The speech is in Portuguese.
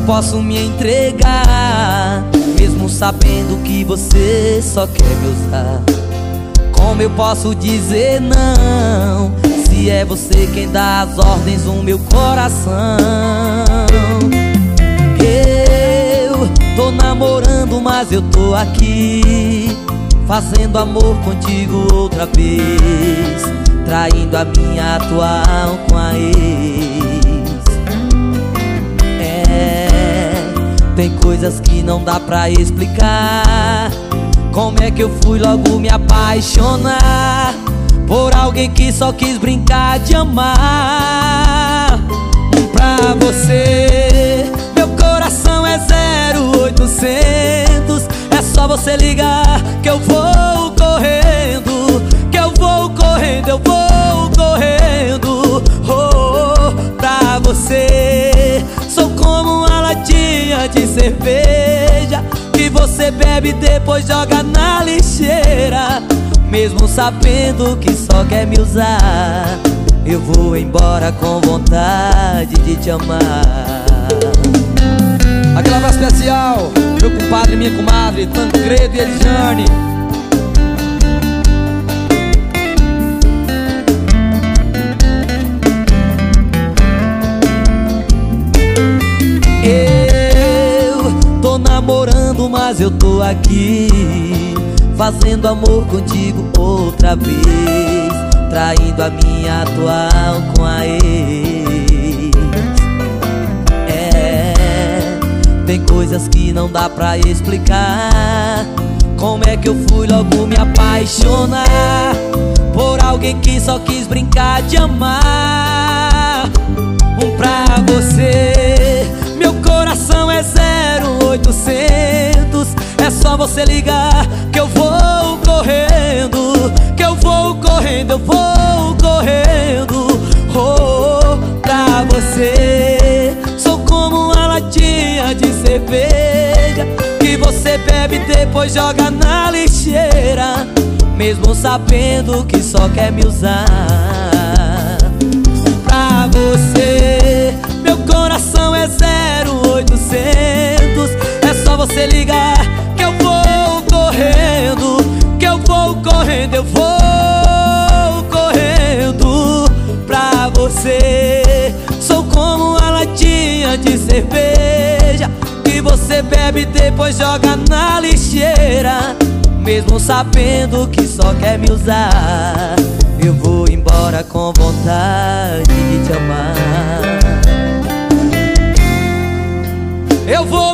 posso me entregar, mesmo sabendo que você só quer me usar? Como eu posso dizer não, se é você quem dá as ordens no meu coração? Eu tô namorando, mas eu tô aqui, fazendo amor contigo outra vez, traindo a minha atual com a ex. Tem coisas que não dá pra explicar. Como é que eu fui logo me apaixonar Por alguém que só quis brincar de amar? Pra você Meu coração é 0800 É só você ligar que eu vou cerveja Que você bebe e depois joga na lixeira. Mesmo sabendo que só quer me usar Eu vou embora com vontade de te amar. Aquela abraço especial Meu compadre minha comadre Tancredo e Elijane namorando, mas eu tô aqui Fazendo amor contigo outra vez Traindo a minha atual com a ex. É, tem coisas que não dá pra explicar Como é que eu fui logo me apaixonar Por alguém que só quis brincar de amar Um pra você você ligar que eu vou correndo Que eu vou correndo, eu vou correndo. Oh, Pra você. Sou como uma latinha de cerveja Que você bebe e depois joga na lixeira Mesmo sabendo que só quer me usar. Pra você Meu coração é 0800 você ligar correndo, eu vou correndo Pra você Sou como uma latinha de cerveja Que você bebe e depois joga na lixeira. Mesmo sabendo que só quer me usar Eu vou embora com vontade de te amar. Eu vou